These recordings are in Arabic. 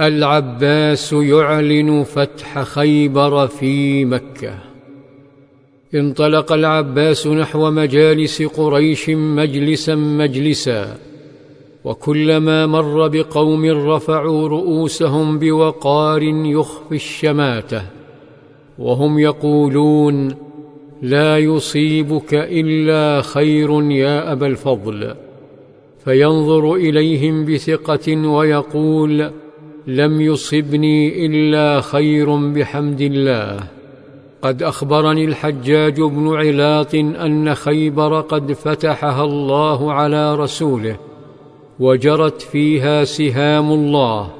العباس يعلن فتح خيبر في مكة. انطلق العباس نحو مجالس قريش مجلسا مجلسا وكلما مر بقوم رفعوا رؤوسهم بوقار يخفي الشماتة وهم يقولون لا يصيبك إلا خير يا أبا الفضل فينظر إليهم بثقة ويقول لم يصبني إلا خير بحمد الله. قد أخبرني الحجاج بن علاط أن خيبر قد فتحها الله على رسوله وجرت فيها سهام الله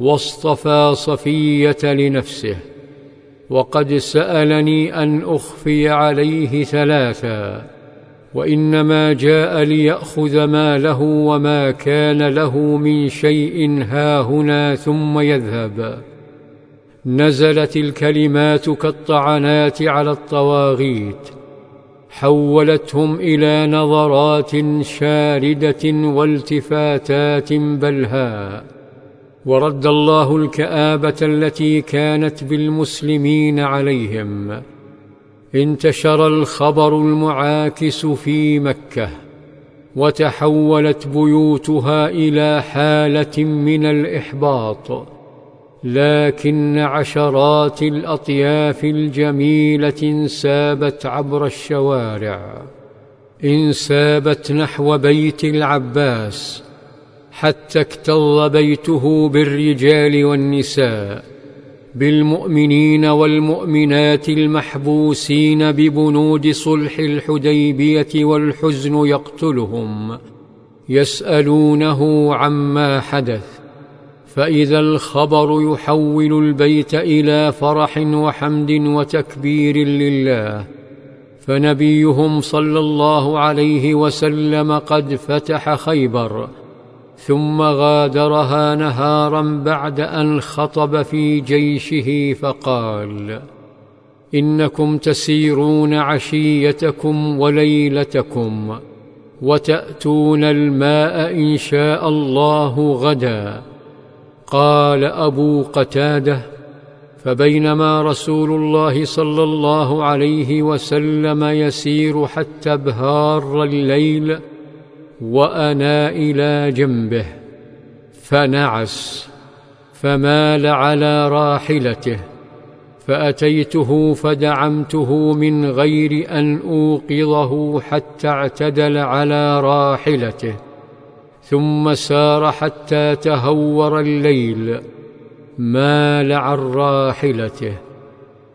واصطفى صفية لنفسه وقد سألني أن أخفي عليه ثلاثا. وإنما جاء ليأخذ ما له وما كان له من شيء هاهنا ثم يذهب. نزلت الكلمات كالطعنات على الطواغيت. حولتهم إلى نظرات شاردة والتفاتات بلهاء ورد الله الكآبة التي كانت بالمسلمين عليهم. انتشر الخبر المعاكس في مكة وتحولت بيوتها إلى حالة من الإحباط. لكن عشرات الأطياف الجميلة انسابت عبر الشوارع. انسابت نحو بيت العباس حتى اكتظ بيته بالرجال والنساء. بالمؤمنين والمؤمنات المحبوسين ببنود صلح الحديبية والحزن يقتلهم يسألونه عما حدث فإذا الخبر يحول البيت إلى فرح وحمد وتكبير لله فنبيهم صلى الله عليه وسلم قد فتح خيبر ثم غادرها نهارا بعد أن خطب في جيشه فقال إنكم تسيرون عشيتكم وليلتكم وتأتون الماء إن شاء الله غدا. قال أبو قتادة فبينما رسول الله صلى الله عليه وسلم يسير حتى ابهار الليل وأنا إلى جنبه فنعس فمال على راحلته فأتيته فدعمته من غير أن أوقظه حتى اعتدل على راحلته ثم سار حتى تهور الليل مال عن راحلته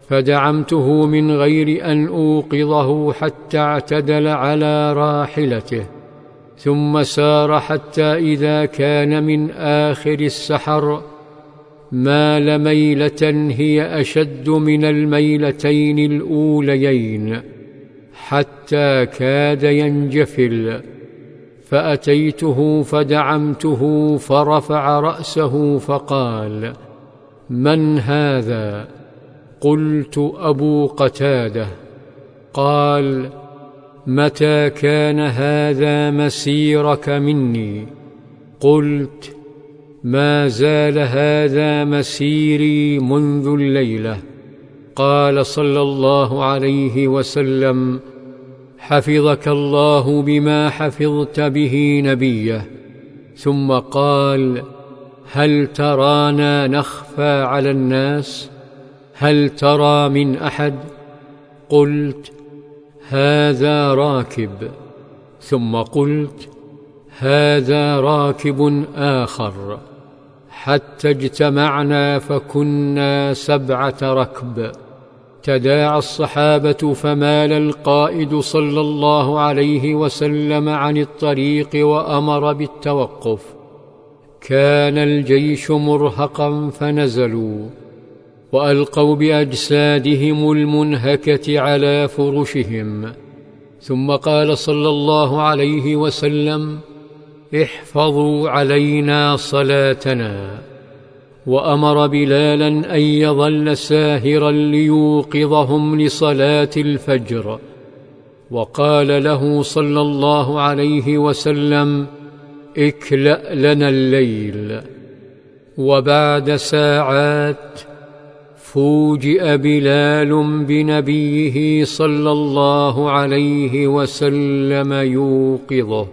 فدعمته من غير أن أوقظه حتى اعتدل على راحلته. ثم سار حتى إذا كان من آخر السحر. مال ميله هي أشد من الميلتين الأوليين حتى كاد ينجفل. فأتيته فدعمته فرفع رأسه فقال من هذا؟ قلت أبو قتادة. قال متى كان هذا مسيرك مني؟ قلت ما زال هذا مسيري منذ الليلة. قال صلى الله عليه وسلم حفظك الله بما حفظت به نبيه. ثم قال هل ترانا نخفى على الناس؟ هل ترى من أحد؟ قلت هذا راكب. ثم قلت هذا راكب آخر. حتى اجتمعنا فكنا سبعة ركب. تداعى الصحابة فمال القائد صلى الله عليه وسلم عن الطريق وأمر بالتوقف. كان الجيش مرهقا فنزلوا. وألقوا بأجسادهم المنهكة على فرشهم. ثم قال صلى الله عليه وسلم احفظوا علينا صلاتنا. وأمر بلالا أن يظل ساهرا ليوقظهم لصلاة الفجر. وقال له صلى الله عليه وسلم اكلأ لنا الليل. وبعد ساعات فوجئ بلال بنبيه صلى الله عليه وسلم يوقظه.